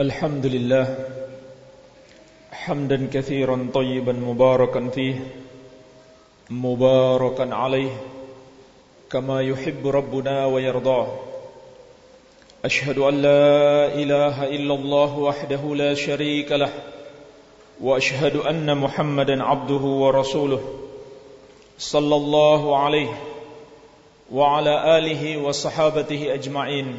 الحمد لله حمدا كثيرا طيبا مباركا فيه مباركا عليه كما يحب ربنا ويرضاه. أشهد أن لا إله إلا الله وحده لا شريك له وأشهد أن محمدا عبده ورسوله صلى الله عليه وعلى آله وصحابته أجمعين.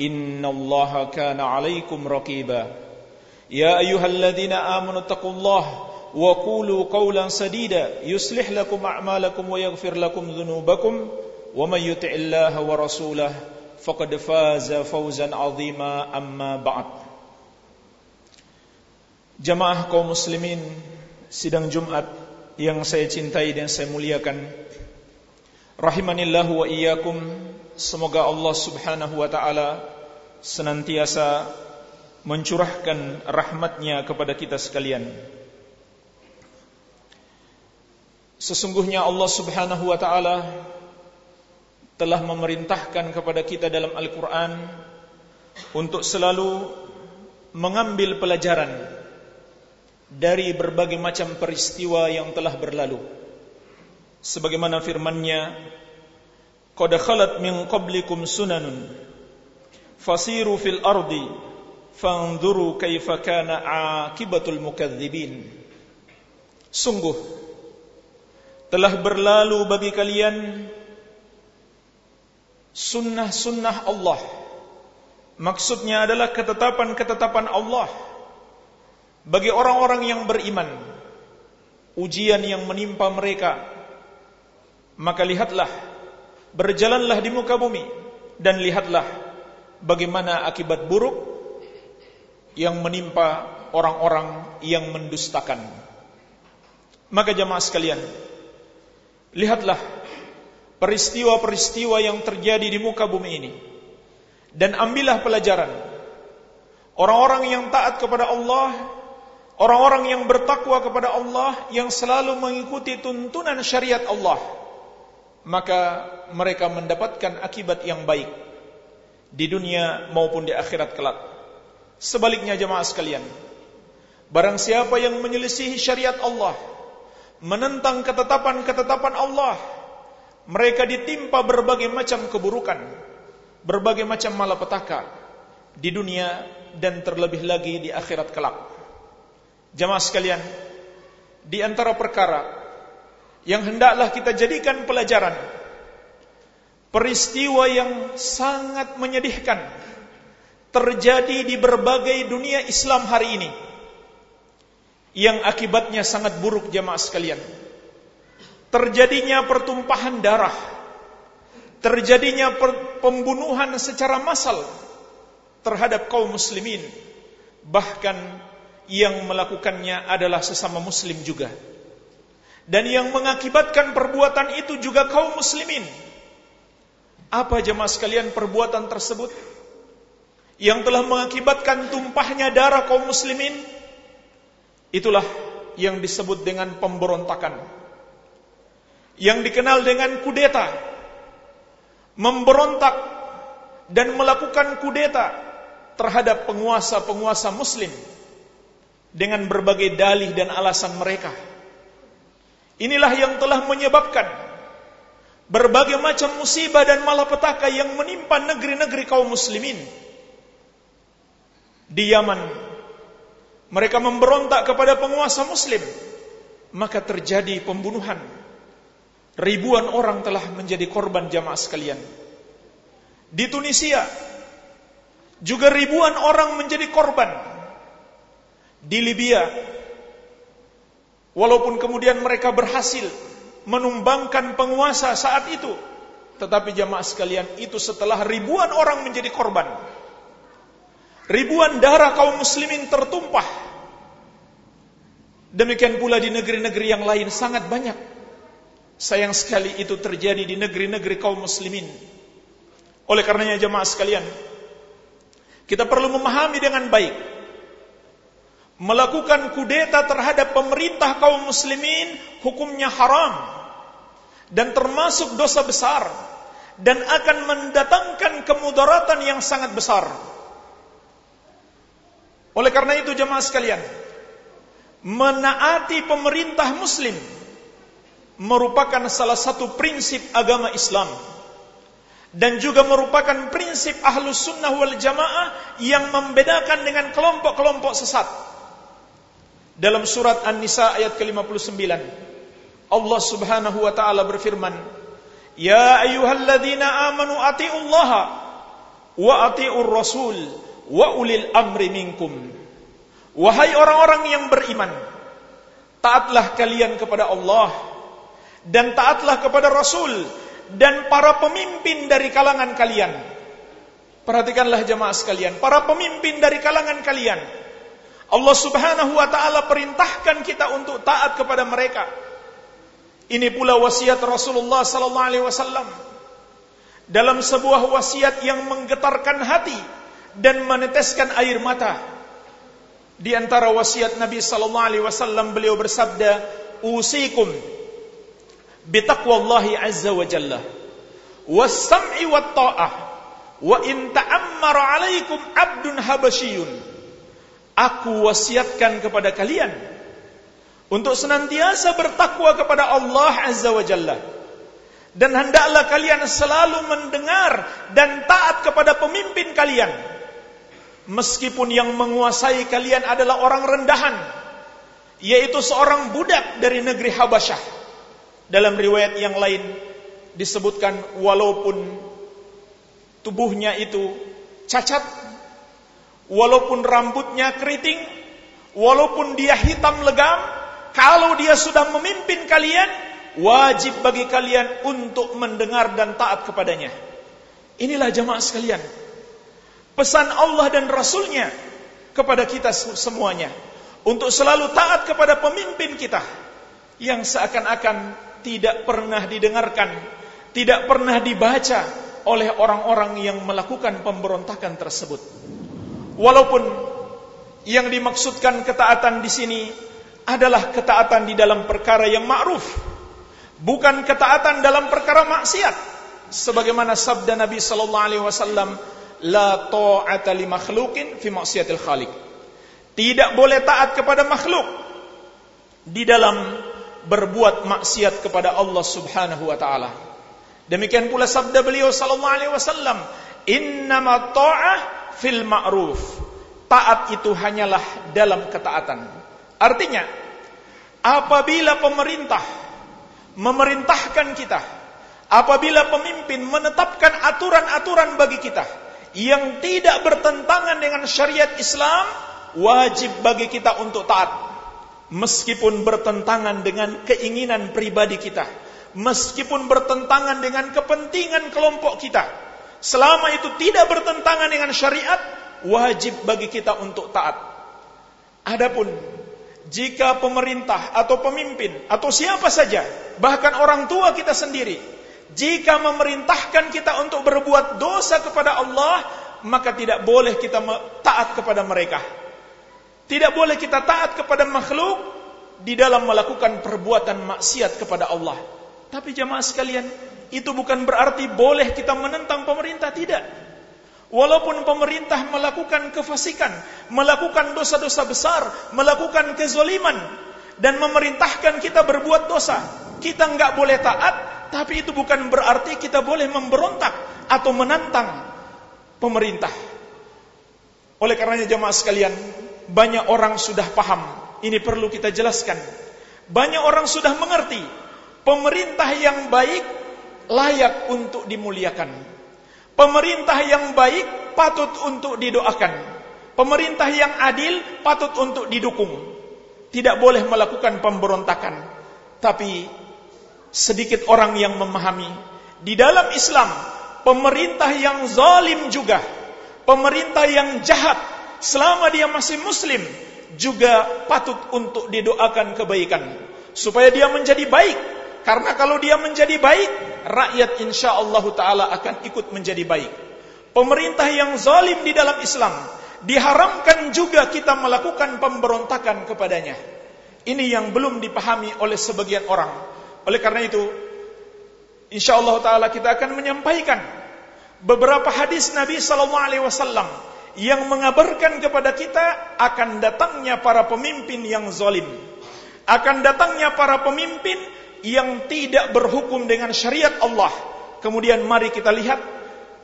إن الله كان عليكم رقيبا. يا أيها الذين آمنوا اتقوا الله وقولوا قولا سديدا. يصلح لكم أعمالكم ويغفر لكم ذنوبكم. ومن يطع الله ورسوله فقد فاز فوزا عظيما. أما بعد. Jamaah kaum muslimin sidang Jumat yang saya cintai dan saya muliakan. Rahimanillahu wa iyyakum Semoga Allah subhanahu wa ta'ala Senantiasa Mencurahkan rahmatnya kepada kita sekalian. Sesungguhnya Allah subhanahu wa ta'ala Telah memerintahkan kepada kita dalam Al-Quran Untuk selalu Mengambil pelajaran Dari berbagai macam peristiwa yang telah berlalu. Sebagaimana firmannya Qad khalat min qablikum sunanun Fasiru fil ardi Fanzuru kaifa kana akibatul mukadzibin Sungguh telah berlalu bagi kalian sunnah-sunnah Allah. Maksudnya adalah ketetapan-ketetapan Allah bagi orang-orang yang beriman. Ujian yang menimpa mereka. Maka lihatlah, berjalanlah di muka bumi dan lihatlah bagaimana akibat buruk yang menimpa orang-orang yang mendustakan. Maka jemaah sekalian, Lihatlah peristiwa-peristiwa yang terjadi di muka bumi ini dan ambillah pelajaran. Orang-orang yang taat kepada Allah, orang-orang yang bertakwa kepada Allah yang selalu mengikuti tuntunan syariat Allah, maka mereka mendapatkan akibat yang baik di dunia maupun di akhirat kelak. Sebaliknya jemaah sekalian, barang siapa yang menyelisihi syariat Allah, menentang ketetapan-ketetapan Allah, mereka ditimpa berbagai macam keburukan, berbagai macam malapetaka di dunia dan terlebih lagi di akhirat kelak. Jamaah sekalian, di antara perkara yang hendaklah kita jadikan pelajaran peristiwa yang sangat menyedihkan terjadi di berbagai dunia Islam hari ini yang akibatnya sangat buruk jemaah sekalian. Terjadinya pertumpahan darah, terjadinya pembunuhan secara massal terhadap kaum muslimin, bahkan yang melakukannya adalah sesama muslim juga. Dan yang mengakibatkan perbuatan itu juga kaum muslimin. Apa jemaah sekalian perbuatan tersebut? Yang telah mengakibatkan tumpahnya darah kaum muslimin Itulah yang disebut dengan pemberontakan. Yang dikenal dengan kudeta. Memberontak dan melakukan kudeta terhadap penguasa-penguasa muslim dengan berbagai dalih dan alasan mereka. Inilah yang telah menyebabkan berbagai macam musibah dan malapetaka yang menimpa negeri-negeri kaum muslimin. Di Yaman mereka memberontak kepada penguasa muslim, maka terjadi pembunuhan. Ribuan orang telah menjadi korban jamaah sekalian. Di Tunisia, juga ribuan orang menjadi korban. Di Libya, walaupun kemudian mereka berhasil menumbangkan penguasa saat itu, tetapi jamaah sekalian itu setelah ribuan orang menjadi korban. Ribuan darah kaum muslimin tertumpah Demikian pula di negeri-negeri yang lain sangat banyak. Sayang sekali itu terjadi di negeri-negeri kaum muslimin. Oleh karenanya jemaah sekalian, kita perlu memahami dengan baik. Melakukan kudeta terhadap pemerintah kaum muslimin hukumnya haram dan termasuk dosa besar dan akan mendatangkan kemudaratan yang sangat besar. Oleh karena itu jemaah sekalian, menaati pemerintah muslim merupakan salah satu prinsip agama Islam dan juga merupakan prinsip ahlus sunnah wal jamaah yang membedakan dengan kelompok-kelompok sesat. Dalam surat An-Nisa ayat ke-59, Allah subhanahu wa ta'ala berfirman, Ya ayuhalladzina amanu ati'ullaha wa ati'ur rasul wa ulil amri minkum. Wahai orang-orang yang beriman, taatlah kalian kepada Allah dan taatlah kepada Rasul dan para pemimpin dari kalangan kalian. Perhatikanlah jemaah sekalian, para pemimpin dari kalangan kalian. Allah Subhanahu wa taala perintahkan kita untuk taat kepada mereka. Ini pula wasiat Rasulullah sallallahu alaihi wasallam. Dalam sebuah wasiat yang menggetarkan hati dan meneteskan air mata. Di antara wasiat Nabi sallallahu alaihi wasallam beliau bersabda, "Usikum bitaqwallahi azza wa jalla was-sam'i wat-tha'ah wa in ta'ammara 'alaikum 'abdun habasyiyun." Aku wasiatkan kepada kalian untuk senantiasa bertakwa kepada Allah Azza wa Jalla. Dan hendaklah kalian selalu mendengar dan taat kepada pemimpin kalian. Meskipun yang menguasai kalian adalah orang rendahan yaitu seorang budak dari negeri Habasyah. Dalam riwayat yang lain disebutkan walaupun tubuhnya itu cacat walaupun rambutnya keriting walaupun dia hitam legam kalau dia sudah memimpin kalian wajib bagi kalian untuk mendengar dan taat kepadanya inilah jemaah sekalian pesan Allah dan Rasulnya kepada kita semuanya untuk selalu taat kepada pemimpin kita yang seakan-akan tidak pernah didengarkan, tidak pernah dibaca oleh orang-orang yang melakukan pemberontakan tersebut. Walaupun yang dimaksudkan ketaatan di sini adalah ketaatan di dalam perkara yang ma'ruf, bukan ketaatan dalam perkara maksiat. Sebagaimana sabda Nabi sallallahu alaihi wasallam, la ta'ata li makhluqin fi maksiatil khaliq. Tidak boleh taat kepada makhluk di dalam berbuat maksiat kepada Allah Subhanahu wa taala. Demikian pula sabda beliau sallallahu alaihi wasallam, "Innama ta'ah fil ma'ruf." Taat itu hanyalah dalam ketaatan. Artinya, apabila pemerintah memerintahkan kita, apabila pemimpin menetapkan aturan-aturan bagi kita, yang tidak bertentangan dengan syariat Islam, wajib bagi kita untuk taat. Meskipun bertentangan dengan keinginan pribadi kita, meskipun bertentangan dengan kepentingan kelompok kita, selama itu tidak bertentangan dengan syariat, wajib bagi kita untuk taat. Adapun jika pemerintah atau pemimpin atau siapa saja, bahkan orang tua kita sendiri jika memerintahkan kita untuk berbuat dosa kepada Allah, maka tidak boleh kita taat kepada mereka. Tidak boleh kita taat kepada makhluk di dalam melakukan perbuatan maksiat kepada Allah. Tapi jamaah sekalian, itu bukan berarti boleh kita menentang pemerintah, tidak. Walaupun pemerintah melakukan kefasikan, melakukan dosa-dosa besar, melakukan kezoliman, dan memerintahkan kita berbuat dosa, kita nggak boleh taat tapi itu bukan berarti kita boleh memberontak atau menantang pemerintah. Oleh karenanya jemaah sekalian, banyak orang sudah paham. Ini perlu kita jelaskan. Banyak orang sudah mengerti. Pemerintah yang baik layak untuk dimuliakan. Pemerintah yang baik patut untuk didoakan. Pemerintah yang adil patut untuk didukung. Tidak boleh melakukan pemberontakan. Tapi sedikit orang yang memahami di dalam Islam pemerintah yang zalim juga pemerintah yang jahat selama dia masih muslim juga patut untuk didoakan kebaikan supaya dia menjadi baik karena kalau dia menjadi baik rakyat insyaallah taala akan ikut menjadi baik. Pemerintah yang zalim di dalam Islam diharamkan juga kita melakukan pemberontakan kepadanya. Ini yang belum dipahami oleh sebagian orang. Oleh karena itu insyaallah taala kita akan menyampaikan beberapa hadis Nabi sallallahu alaihi wasallam yang mengabarkan kepada kita akan datangnya para pemimpin yang zalim. Akan datangnya para pemimpin yang tidak berhukum dengan syariat Allah. Kemudian mari kita lihat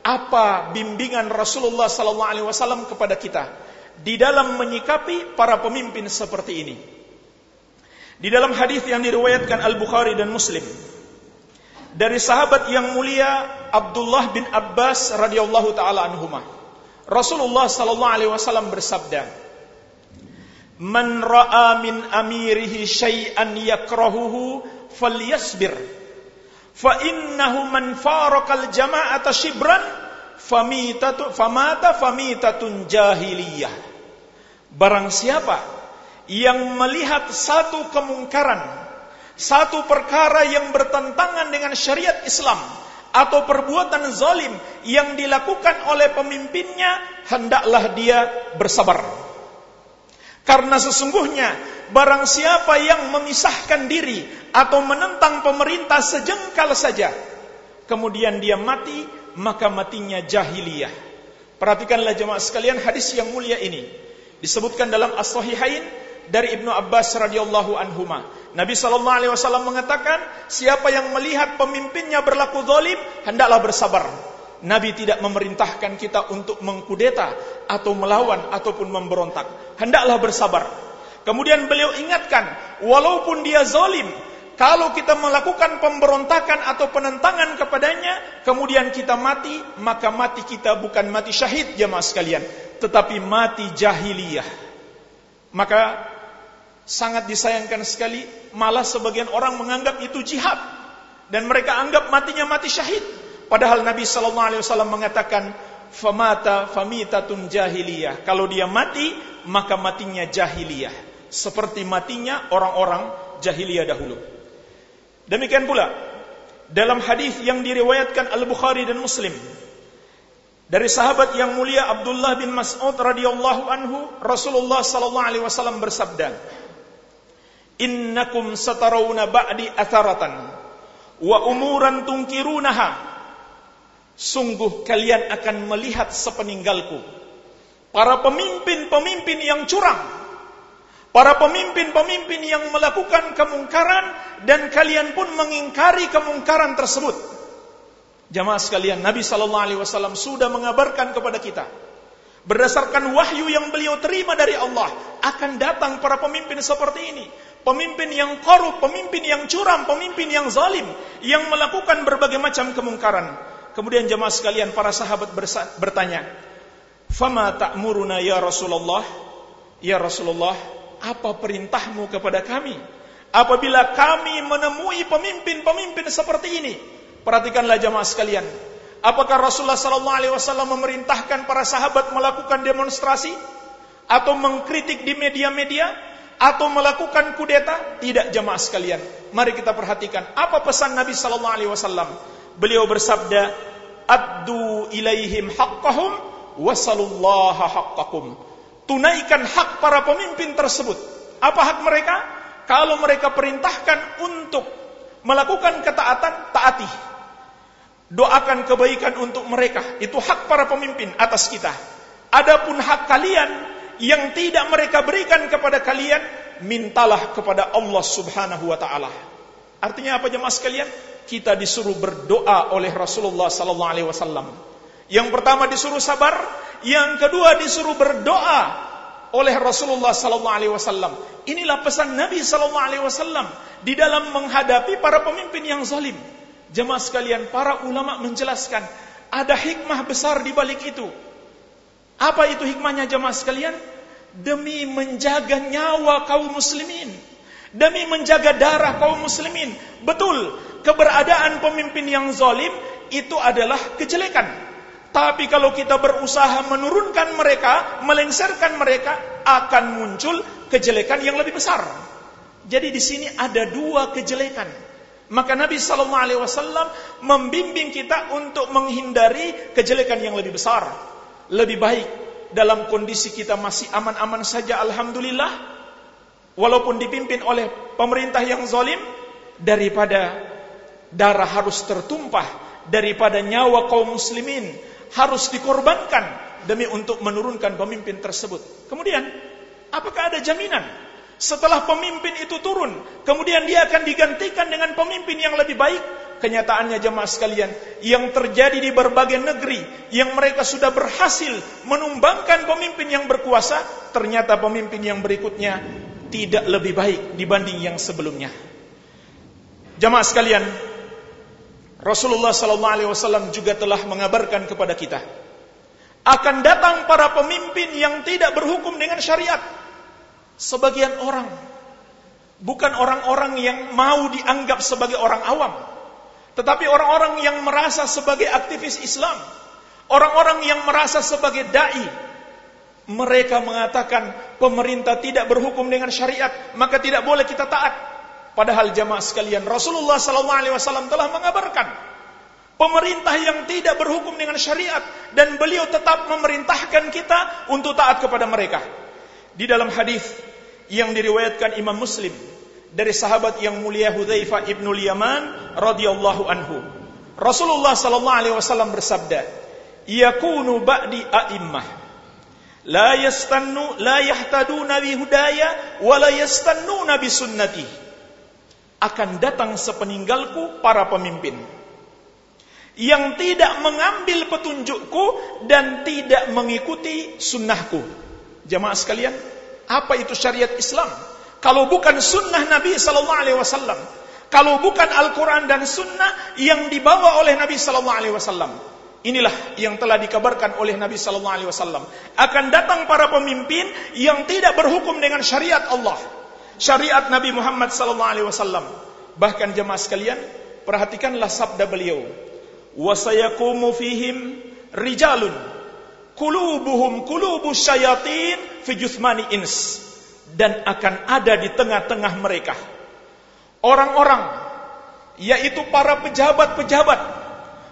apa bimbingan Rasulullah sallallahu alaihi wasallam kepada kita di dalam menyikapi para pemimpin seperti ini. Di dalam hadis yang diriwayatkan Al-Bukhari dan Muslim dari sahabat yang mulia Abdullah bin Abbas radhiyallahu taala anhumah Rasulullah sallallahu alaihi wasallam bersabda, "Man ra'a min amirihi syai'an yakrahuhu falyasbir, fa innahu man farakal jama'ata shibran famitatu famata famitatun jahiliyah." Barang siapa yang melihat satu kemungkaran, satu perkara yang bertentangan dengan syariat Islam, atau perbuatan zalim yang dilakukan oleh pemimpinnya, hendaklah dia bersabar. Karena sesungguhnya barang siapa yang memisahkan diri atau menentang pemerintah sejengkal saja, kemudian dia mati, maka matinya jahiliyah. Perhatikanlah jemaah sekalian hadis yang mulia ini. Disebutkan dalam As-Sahihain dari Ibnu Abbas radhiyallahu anhuma. Nabi sallallahu alaihi wasallam mengatakan, siapa yang melihat pemimpinnya berlaku zalim, hendaklah bersabar. Nabi tidak memerintahkan kita untuk mengkudeta atau melawan ataupun memberontak. Hendaklah bersabar. Kemudian beliau ingatkan, walaupun dia zalim, kalau kita melakukan pemberontakan atau penentangan kepadanya, kemudian kita mati, maka mati kita bukan mati syahid jemaah sekalian, tetapi mati jahiliyah. Maka sangat disayangkan sekali malah sebagian orang menganggap itu jihad dan mereka anggap matinya mati syahid padahal Nabi sallallahu alaihi wasallam mengatakan famata famitatun jahiliyah. Kalau dia mati maka matinya jahiliyah. Seperti matinya orang-orang jahiliyah dahulu. Demikian pula dalam hadis yang diriwayatkan Al-Bukhari dan Muslim dari sahabat yang mulia Abdullah bin Mas'ud radhiyallahu anhu Rasulullah sallallahu alaihi wasallam bersabda innakum satarawna ba'di atharatan wa umuran tungkirunaha sungguh kalian akan melihat sepeninggalku. Para pemimpin-pemimpin yang curang. Para pemimpin-pemimpin yang melakukan kemungkaran dan kalian pun mengingkari kemungkaran tersebut. Jamaah sekalian Nabi sallallahu alaihi wasallam sudah mengabarkan kepada kita berdasarkan wahyu yang beliau terima dari Allah akan datang para pemimpin seperti ini. Pemimpin yang korup, pemimpin yang curam, pemimpin yang zalim, yang melakukan berbagai macam kemungkaran. Kemudian jemaah sekalian, para sahabat bertanya, "Fama ta'muruna ya Rasulullah?" Ya Rasulullah, apa perintahmu kepada kami? Apabila kami menemui pemimpin-pemimpin seperti ini, perhatikanlah jemaah sekalian. Apakah Rasulullah sallallahu alaihi wasallam memerintahkan para sahabat melakukan demonstrasi atau mengkritik di media-media? atau melakukan kudeta? Tidak jemaah sekalian. Mari kita perhatikan apa pesan Nabi sallallahu alaihi wasallam. Beliau bersabda, "Addu ilaihim haqqahum wasalullaha haqqakum." Tunaikan hak para pemimpin tersebut. Apa hak mereka? Kalau mereka perintahkan untuk melakukan ketaatan, taati. Doakan kebaikan untuk mereka. Itu hak para pemimpin atas kita. Adapun hak kalian yang tidak mereka berikan kepada kalian, mintalah kepada Allah Subhanahu wa taala. Artinya apa jemaah sekalian? Kita disuruh berdoa oleh Rasulullah sallallahu alaihi wasallam. Yang pertama disuruh sabar, yang kedua disuruh berdoa oleh Rasulullah sallallahu alaihi wasallam. Inilah pesan Nabi sallallahu alaihi wasallam di dalam menghadapi para pemimpin yang zalim. Jemaah sekalian, para ulama menjelaskan ada hikmah besar di balik itu. Apa itu hikmahnya jemaah sekalian? Demi menjaga nyawa kaum muslimin. Demi menjaga darah kaum muslimin. Betul, keberadaan pemimpin yang zalim itu adalah kejelekan. Tapi kalau kita berusaha menurunkan mereka, melengsarkan mereka, akan muncul kejelekan yang lebih besar. Jadi di sini ada dua kejelekan. Maka Nabi Sallallahu Alaihi Wasallam membimbing kita untuk menghindari kejelekan yang lebih besar. Lebih baik dalam kondisi kita masih aman-aman saja, Alhamdulillah. Walaupun dipimpin oleh pemerintah yang zalim, daripada darah harus tertumpah, daripada nyawa kaum muslimin harus dikorbankan demi untuk menurunkan pemimpin tersebut. Kemudian, apakah ada jaminan setelah pemimpin itu turun, kemudian dia akan digantikan dengan pemimpin yang lebih baik? Kenyataannya jemaah sekalian, yang terjadi di berbagai negeri yang mereka sudah berhasil menumbangkan pemimpin yang berkuasa, ternyata pemimpin yang berikutnya tidak lebih baik dibanding yang sebelumnya. Jemaah sekalian, Rasulullah sallallahu alaihi wasallam juga telah mengabarkan kepada kita akan datang para pemimpin yang tidak berhukum dengan syariat. Sebagian orang bukan orang-orang yang mau dianggap sebagai orang awam, tetapi orang-orang yang merasa sebagai aktivis Islam, orang-orang yang merasa sebagai dai. Mereka mengatakan pemerintah tidak berhukum dengan syariat, maka tidak boleh kita taat. Padahal jamaah sekalian, Rasulullah SAW telah mengabarkan pemerintah yang tidak berhukum dengan syariat dan beliau tetap memerintahkan kita untuk taat kepada mereka. Di dalam hadis yang diriwayatkan Imam Muslim dari sahabat yang mulia Hudzaifah ibnu Yaman radhiyallahu anhu. Rasulullah sallallahu alaihi wasallam bersabda, "Yakunu ba'di a'immah la yastannu la yahtaduna bi hudaya wa la yastannuna bi sunnati." akan datang sepeninggalku para pemimpin yang tidak mengambil petunjukku dan tidak mengikuti sunnahku. Jamaah sekalian, apa itu syariat Islam? Kalau bukan sunnah Nabi Sallallahu Alaihi Wasallam, kalau bukan Al-Quran dan Sunnah yang dibawa oleh Nabi Sallallahu Alaihi Wasallam, inilah yang telah dikabarkan oleh Nabi Sallallahu Alaihi Wasallam. Akan datang para pemimpin yang tidak berhukum dengan syariat Allah syariat Nabi Muhammad sallallahu alaihi wasallam. Bahkan jemaah sekalian, perhatikanlah sabda beliau. Wa sayaqumu fihim rijalun qulubuhum qulubu syayatin fi juthmani ins dan akan ada di tengah-tengah mereka orang-orang yaitu para pejabat-pejabat,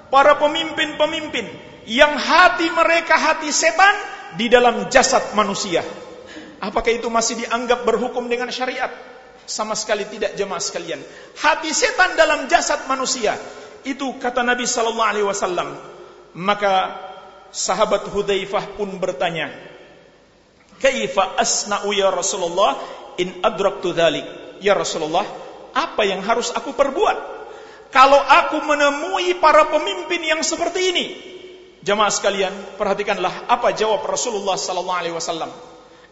para pemimpin-pemimpin yang hati mereka hati setan di dalam jasad manusia. Apakah itu masih dianggap berhukum dengan syariat? Sama sekali tidak jemaah sekalian. Hati setan dalam jasad manusia. Itu kata Nabi sallallahu alaihi wasallam. Maka sahabat Hudzaifah pun bertanya, "Kaifa asna'u ya Rasulullah in adraktu dzalik?" Ya Rasulullah, apa yang harus aku perbuat kalau aku menemui para pemimpin yang seperti ini? Jemaah sekalian, perhatikanlah apa jawab Rasulullah sallallahu alaihi wasallam.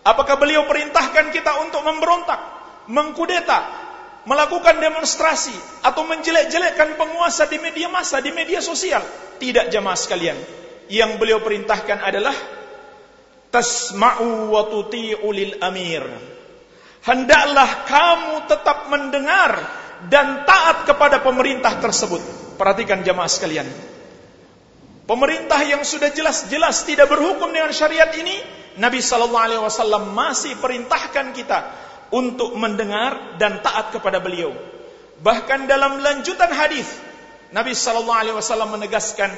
Apakah beliau perintahkan kita untuk memberontak, mengkudeta, melakukan demonstrasi atau menjelek-jelekkan penguasa di media massa, di media sosial? Tidak jamaah sekalian. Yang beliau perintahkan adalah tasma'u wa tuti'u lil amir. Hendaklah kamu tetap mendengar dan taat kepada pemerintah tersebut. Perhatikan jamaah sekalian. Pemerintah yang sudah jelas-jelas tidak berhukum dengan syariat ini Nabi Shallallahu Alaihi Wasallam masih perintahkan kita untuk mendengar dan taat kepada beliau. Bahkan dalam lanjutan hadis, Nabi Shallallahu Alaihi Wasallam menegaskan,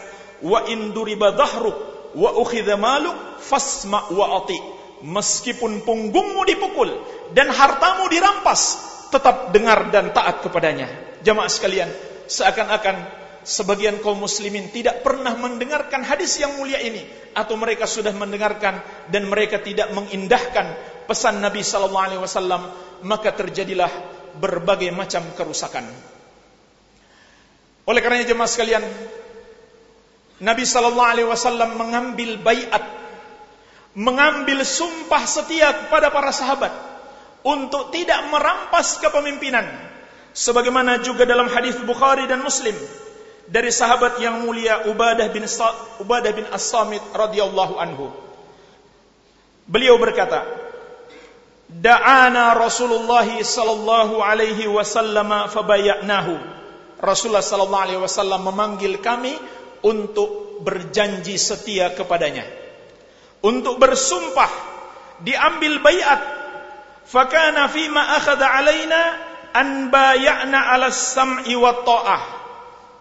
wa induriba dhahruk wa ukhidha maluk fasma wa ati. Meskipun punggungmu dipukul dan hartamu dirampas, tetap dengar dan taat kepadanya. Jamaah sekalian, seakan-akan sebagian kaum muslimin tidak pernah mendengarkan hadis yang mulia ini atau mereka sudah mendengarkan dan mereka tidak mengindahkan pesan Nabi sallallahu alaihi wasallam maka terjadilah berbagai macam kerusakan. Oleh karenanya jemaah sekalian, Nabi sallallahu alaihi wasallam mengambil baiat, mengambil sumpah setia kepada para sahabat untuk tidak merampas kepemimpinan sebagaimana juga dalam hadis Bukhari dan Muslim dari sahabat yang mulia Ubadah bin Sa Ubadah bin As-Samit radhiyallahu anhu. Beliau berkata, "Da'ana Rasulullah sallallahu alaihi wasallam fabayanahu." Rasulullah sallallahu alaihi wasallam memanggil kami untuk berjanji setia kepadanya. Untuk bersumpah diambil bayat. Fakana fima akhadha alaina an bayana ala sam'i wa ta'ah.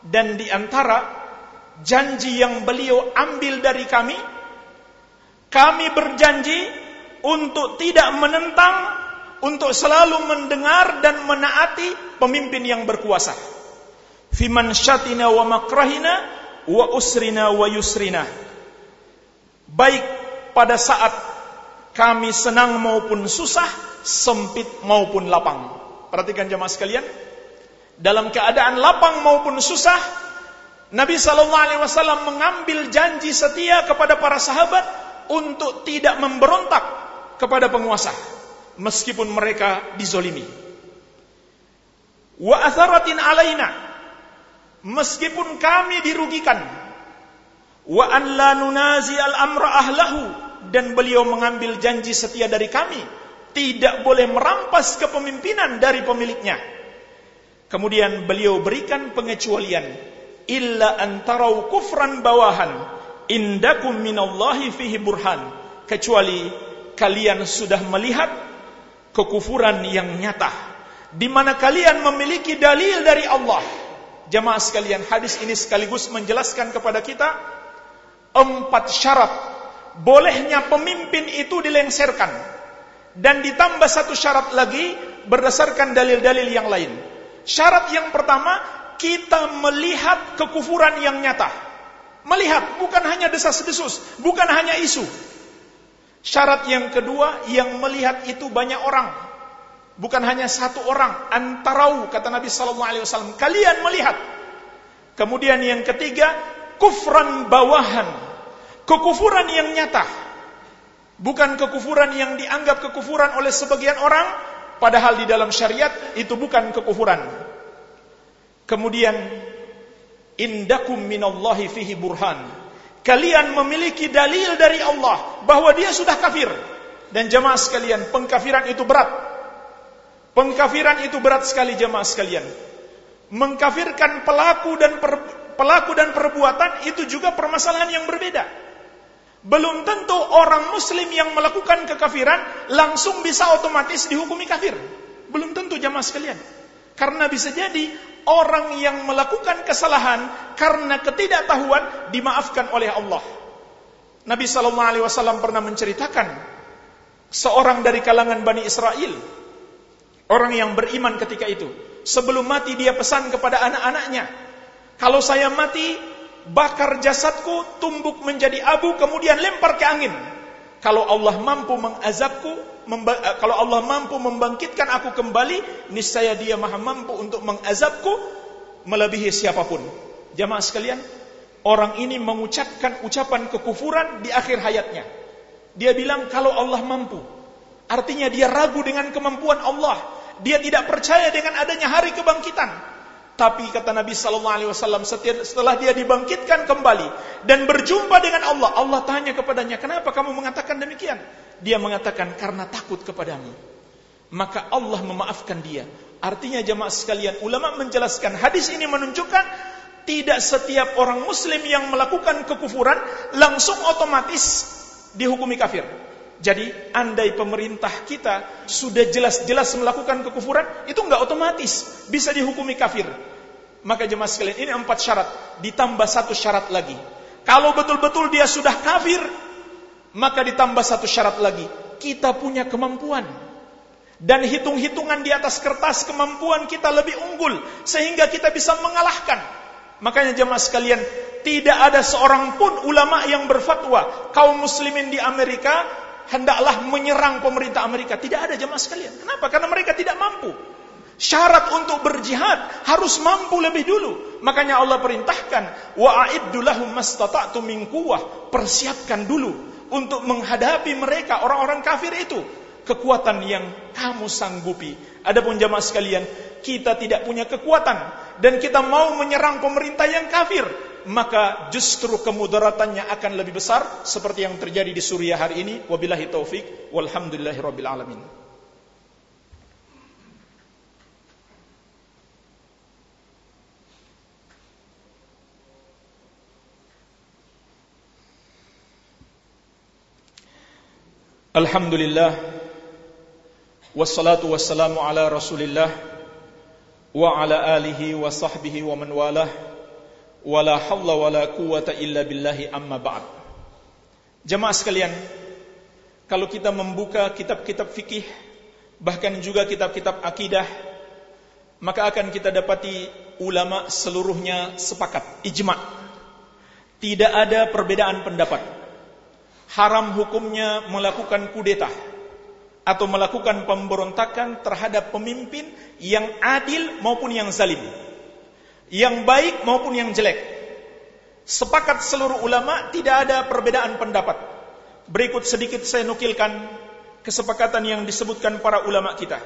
Dan di antara janji yang beliau ambil dari kami, kami berjanji untuk tidak menentang untuk selalu mendengar dan menaati pemimpin yang berkuasa. Fiman syatina wa makrahina wa usrina wa yusrina. Baik pada saat kami senang maupun susah, sempit maupun lapang. Perhatikan jemaah sekalian. Dalam keadaan lapang maupun susah, Nabi Shallallahu Alaihi Wasallam mengambil janji setia kepada para sahabat untuk tidak memberontak kepada penguasa meskipun mereka dizolimi. Wa atharatin alaina meskipun kami dirugikan. Wa an la nunazi al amra ahlahu dan beliau mengambil janji setia dari kami tidak boleh merampas kepemimpinan dari pemiliknya. Kemudian beliau berikan pengecualian illa antarau kufran bawahan indakum minallahi fihi burhan kecuali kalian sudah melihat kekufuran yang nyata di mana kalian memiliki dalil dari Allah. Jamaah sekalian, hadis ini sekaligus menjelaskan kepada kita empat syarat bolehnya pemimpin itu dilengserkan dan ditambah satu syarat lagi berdasarkan dalil-dalil yang lain. Syarat yang pertama, kita melihat kekufuran yang nyata. Melihat, bukan hanya desas-desus, bukan hanya isu. Syarat yang kedua yang melihat itu banyak orang. Bukan hanya satu orang, antarau kata Nabi sallallahu alaihi wasallam, kalian melihat. Kemudian yang ketiga, kufran bawahan. Kekufuran yang nyata. Bukan kekufuran yang dianggap kekufuran oleh sebagian orang, padahal di dalam syariat itu bukan kekufuran. Kemudian indakum minallahi fihi burhan kalian memiliki dalil dari Allah bahwa dia sudah kafir. Dan jemaah sekalian, pengkafiran itu berat. Pengkafiran itu berat sekali jemaah sekalian. Mengkafirkan pelaku dan per, pelaku dan perbuatan itu juga permasalahan yang berbeda. Belum tentu orang muslim yang melakukan kekafiran langsung bisa otomatis dihukumi kafir. Belum tentu jemaah sekalian. Karena bisa jadi orang yang melakukan kesalahan karena ketidaktahuan dimaafkan oleh Allah. Nabi sallallahu alaihi wasallam pernah menceritakan seorang dari kalangan Bani Israel, orang yang beriman ketika itu, sebelum mati dia pesan kepada anak-anaknya, kalau saya mati, bakar jasadku, tumbuk menjadi abu, kemudian lempar ke angin. Kalau Allah mampu mengazabku, Eh, kalau Allah mampu membangkitkan aku kembali, niscaya Dia Maha mampu untuk mengazabku melebihi siapa pun. Jamaah sekalian, orang ini mengucapkan ucapan kekufuran di akhir hayatnya. Dia bilang kalau Allah mampu. Artinya dia ragu dengan kemampuan Allah. Dia tidak percaya dengan adanya hari kebangkitan. Tapi kata Nabi Sallallahu Alaihi Wasallam setelah dia dibangkitkan kembali dan berjumpa dengan Allah, Allah tanya kepadanya, kenapa kamu mengatakan demikian? Dia mengatakan karena takut kepadamu. Maka Allah memaafkan dia. Artinya jemaah sekalian, ulama menjelaskan hadis ini menunjukkan tidak setiap orang muslim yang melakukan kekufuran langsung otomatis dihukumi kafir. Jadi andai pemerintah kita sudah jelas-jelas melakukan kekufuran, itu enggak otomatis bisa dihukumi kafir. Maka jemaah sekalian, ini empat syarat, ditambah satu syarat lagi. Kalau betul-betul dia sudah kafir, maka ditambah satu syarat lagi, kita punya kemampuan. Dan hitung-hitungan di atas kertas kemampuan kita lebih unggul sehingga kita bisa mengalahkan. Makanya jemaah sekalian, tidak ada seorang pun ulama yang berfatwa kaum muslimin di Amerika hendaklah menyerang pemerintah Amerika. Tidak ada jemaah sekalian. Kenapa? Karena mereka tidak mampu. Syarat untuk berjihad harus mampu lebih dulu. Makanya Allah perintahkan, wa a'iddu lahum mastata'tu min quwwah. Persiapkan dulu untuk menghadapi mereka orang-orang kafir itu kekuatan yang kamu sanggupi. Adapun jamaah sekalian, kita tidak punya kekuatan dan kita mau menyerang pemerintah yang kafir, maka justru kemudaratannya akan lebih besar seperti yang terjadi di Suriah hari ini. Wabillahi taufik walhamdulillahirabbil alamin. Alhamdulillah Wassalatu wassalamu ala rasulillah Wa ala alihi wa sahbihi wa man walah Wa la hawla wa la quwata illa billahi amma ba'd. Jemaah sekalian Kalau kita membuka kitab-kitab fikih Bahkan juga kitab-kitab akidah Maka akan kita dapati ulama seluruhnya sepakat Ijma' Tidak ada perbedaan pendapat. Haram hukumnya melakukan kudeta atau melakukan pemberontakan terhadap pemimpin yang adil maupun yang zalim, yang baik maupun yang jelek. Sepakat seluruh ulama tidak ada perbedaan pendapat. Berikut sedikit saya nukilkan kesepakatan yang disebutkan para ulama kita.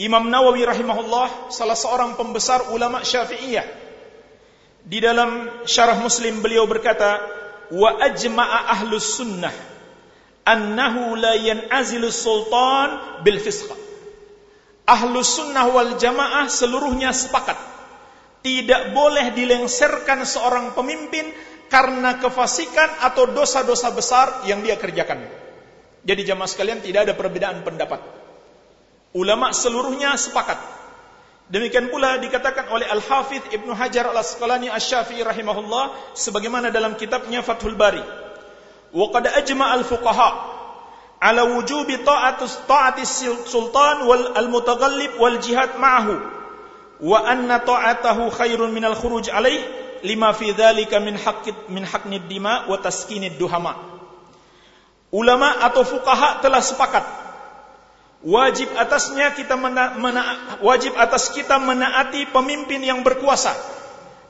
Imam Nawawi rahimahullah salah seorang pembesar ulama Syafi'iyah. Di dalam syarah Muslim beliau berkata, wa ajma'a ahlus sunnah annahu la yan'azilu sultan bil fisq. Ahlus sunnah wal jamaah seluruhnya sepakat tidak boleh dilengserkan seorang pemimpin karena kefasikan atau dosa-dosa besar yang dia kerjakan. Jadi jamaah sekalian tidak ada perbedaan pendapat. Ulama seluruhnya sepakat Demikian pula dikatakan oleh Al-Hafidh Ibn Hajar Al-Asqalani Asy-Syafi'i rahimahullah sebagaimana dalam kitabnya Fathul Bari. Wa qad ajma' al-fuqaha ala wujubi ta'atus ta'ati sultan wal al-mutaghallib wal jihad ma'ahu wa anna ta'atahu khairun min al-khuruj alaih lima fi dzalika min haqqi min haqqi dima wa taskinid duhama. Ulama atau fuqaha telah sepakat wajib atasnya kita mena, mena, wajib atas kita menaati pemimpin yang berkuasa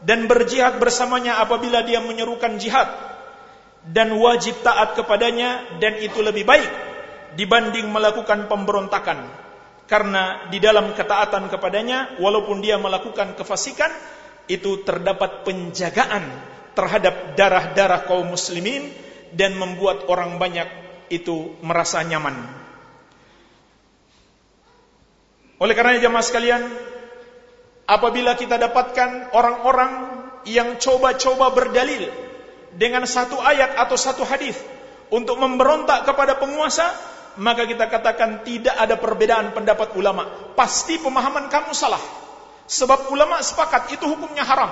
dan berjihad bersamanya apabila dia menyerukan jihad dan wajib taat kepadanya dan itu lebih baik dibanding melakukan pemberontakan karena di dalam ketaatan kepadanya walaupun dia melakukan kefasikan itu terdapat penjagaan terhadap darah-darah kaum muslimin dan membuat orang banyak itu merasa nyaman. Oleh karena jamaah sekalian, apabila kita dapatkan orang-orang yang coba-coba berdalil dengan satu ayat atau satu hadis untuk memberontak kepada penguasa, maka kita katakan tidak ada perbedaan pendapat ulama. Pasti pemahaman kamu salah. Sebab ulama sepakat itu hukumnya haram.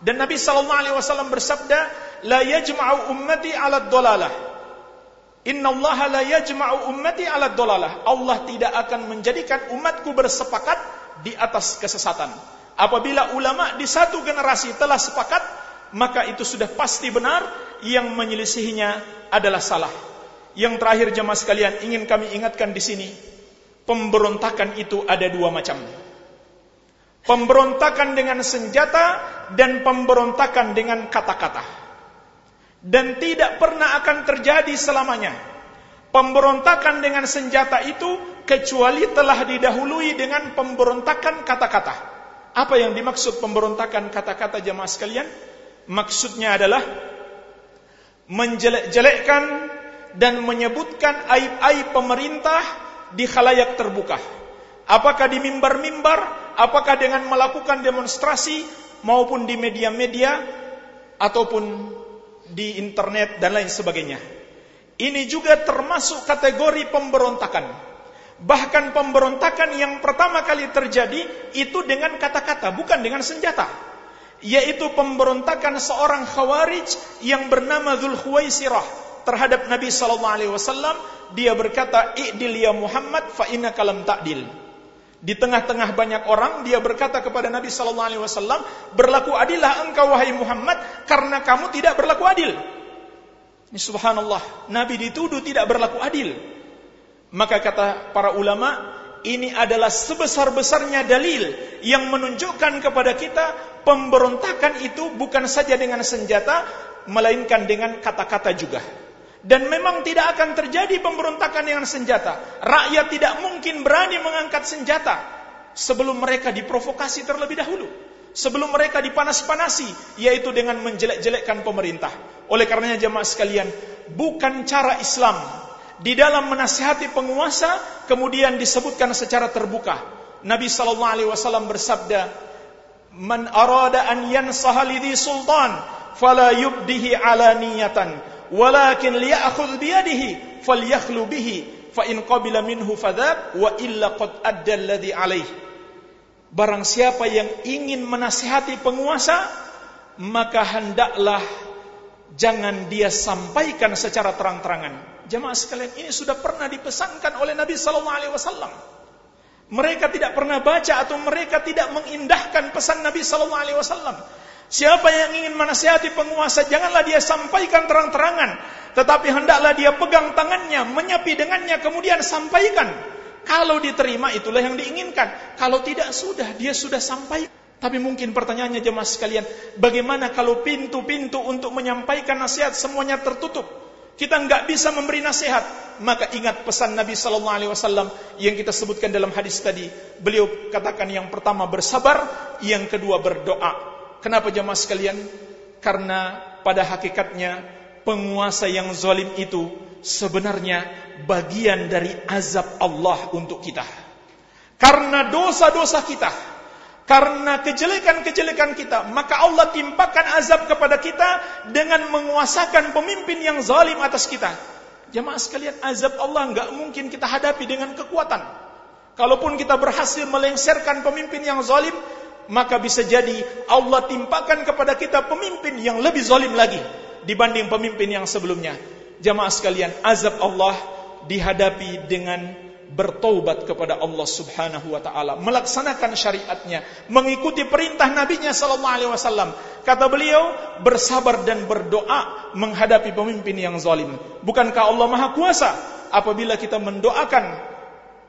Dan Nabi sallallahu alaihi wasallam bersabda, "La yajma'u ummati 'ala dhalalah." Inna Allah la yajma'u ummati ala dolalah. Allah tidak akan menjadikan umatku bersepakat di atas kesesatan. Apabila ulama di satu generasi telah sepakat, maka itu sudah pasti benar, yang menyelisihinya adalah salah. Yang terakhir jemaah sekalian ingin kami ingatkan di sini, pemberontakan itu ada dua macam. Pemberontakan dengan senjata dan pemberontakan dengan kata-kata dan tidak pernah akan terjadi selamanya. Pemberontakan dengan senjata itu kecuali telah didahului dengan pemberontakan kata-kata. Apa yang dimaksud pemberontakan kata-kata jemaah sekalian? Maksudnya adalah menjelek-jelekkan dan menyebutkan aib-aib pemerintah di khalayak terbuka. Apakah di mimbar-mimbar, apakah dengan melakukan demonstrasi maupun di media-media ataupun di internet dan lain sebagainya. Ini juga termasuk kategori pemberontakan. Bahkan pemberontakan yang pertama kali terjadi itu dengan kata-kata, bukan dengan senjata. Yaitu pemberontakan seorang khawarij yang bernama Dhul Khuwaisirah terhadap Nabi sallallahu alaihi wasallam. Dia berkata, "I'dil ya Muhammad fa innaka lam ta'dil." Di tengah-tengah banyak orang dia berkata kepada Nabi sallallahu alaihi wasallam, "Berlaku adillah engkau wahai Muhammad karena kamu tidak berlaku adil." Ini subhanallah, Nabi dituduh tidak berlaku adil. Maka kata para ulama, ini adalah sebesar-besarnya dalil yang menunjukkan kepada kita pemberontakan itu bukan saja dengan senjata melainkan dengan kata-kata juga. Dan memang tidak akan terjadi pemberontakan dengan senjata. Rakyat tidak mungkin berani mengangkat senjata sebelum mereka diprovokasi terlebih dahulu. Sebelum mereka dipanas-panasi, yaitu dengan menjelek-jelekkan pemerintah. Oleh karenanya jemaah sekalian, bukan cara Islam di dalam menasihati penguasa kemudian disebutkan secara terbuka. Nabi sallallahu alaihi wasallam bersabda, "Man arada an yansaha lidhi sultan fala yubdihi alaniyatan walakin liya'khudh biyadihi falyakhlu bihi fa in qabila minhu fadzab wa illa qad adda alladhi. Barang siapa yang ingin menasihati penguasa, maka hendaklah jangan dia sampaikan secara terang-terangan. Jemaah sekalian, ini sudah pernah dipesankan oleh Nabi sallallahu alaihi wasallam. Mereka tidak pernah baca atau mereka tidak mengindahkan pesan Nabi sallallahu alaihi wasallam. Siapa yang ingin menasihati penguasa, janganlah dia sampaikan terang-terangan, tetapi hendaklah dia pegang tangannya, menyapi dengannya, kemudian sampaikan. Kalau diterima itulah yang diinginkan. Kalau tidak sudah, dia sudah sampai. Tapi mungkin pertanyaannya jemaah sekalian, bagaimana kalau pintu-pintu untuk menyampaikan nasihat semuanya tertutup? Kita nggak bisa memberi nasihat, maka ingat pesan Nabi Sallallahu Alaihi Wasallam yang kita sebutkan dalam hadis tadi. Beliau katakan yang pertama bersabar, yang kedua berdoa. Kenapa jemaah sekalian? Karena pada hakikatnya penguasa yang zalim itu sebenarnya bagian dari azab Allah untuk kita. Karena dosa-dosa kita, karena kejelekan-kejelekan kita, maka Allah timpakan azab kepada kita dengan menguasakan pemimpin yang zalim atas kita. Jemaah sekalian, azab Allah nggak mungkin kita hadapi dengan kekuatan. Kalaupun kita berhasil melengsarkan pemimpin yang zalim, maka bisa jadi Allah timpakan kepada kita pemimpin yang lebih zalim lagi dibanding pemimpin yang sebelumnya. Jamaah sekalian, azab Allah dihadapi dengan bertaubat kepada Allah Subhanahu wa taala, melaksanakan syariatnya, mengikuti perintah nabinya sallallahu alaihi wasallam. Kata beliau, bersabar dan berdoa menghadapi pemimpin yang zalim. Bukankah Allah Maha Kuasa apabila kita mendoakan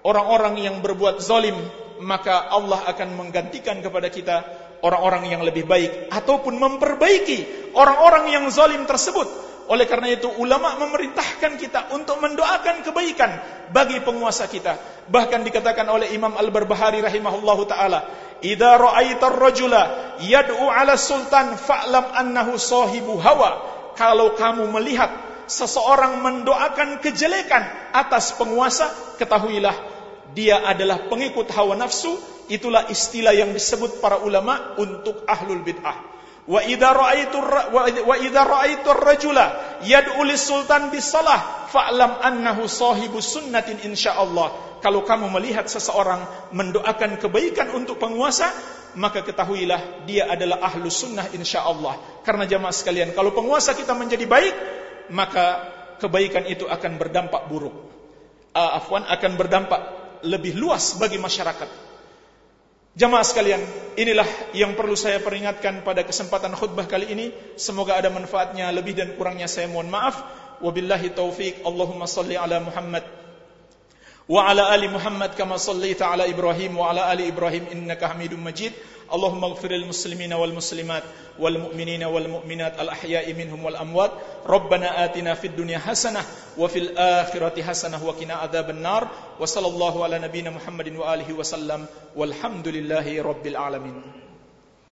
orang-orang yang berbuat zalim maka Allah akan menggantikan kepada kita orang-orang yang lebih baik ataupun memperbaiki orang-orang yang zalim tersebut. Oleh karena itu ulama memerintahkan kita untuk mendoakan kebaikan bagi penguasa kita. Bahkan dikatakan oleh Imam Al-Barbahari rahimahullahu taala, "Idza ra'aitar rajula yad'u 'ala sultan fa'lam annahu sahibu hawa." Kalau kamu melihat seseorang mendoakan kejelekan atas penguasa, ketahuilah dia adalah pengikut hawa nafsu, itulah istilah yang disebut para ulama untuk ahlul bid'ah. Wa idza ra'aitu wa idza ra'aitu ar-rajula yad'u lis-sultan bis-salah fa'lam annahu sahibu sunnatin insyaallah. Kalau kamu melihat seseorang mendoakan kebaikan untuk penguasa, maka ketahuilah dia adalah ahlu sunnah insyaallah. Karena jamaah sekalian, kalau penguasa kita menjadi baik, maka kebaikan itu akan berdampak buruk. Uh, afwan akan berdampak lebih luas bagi masyarakat. Jamaah sekalian, inilah yang perlu saya peringatkan pada kesempatan khutbah kali ini. Semoga ada manfaatnya, lebih dan kurangnya saya mohon maaf. Wabillahi taufik. Allahumma salli ala Muhammad ali Muhammad kama sallaita ala Ibrahim wa ala ali Ibrahim innaka Hamidum Majid. اللهم اغفر للمسلمين والمسلمات والمؤمنين والمؤمنات الأحياء منهم والأموات. ربنا آتنا في الدنيا حسنة وفي الآخرة حسنة وقنا عذاب النار. وصلى الله على نبينا محمد وآله وسلم. والحمد لله رب العالمين.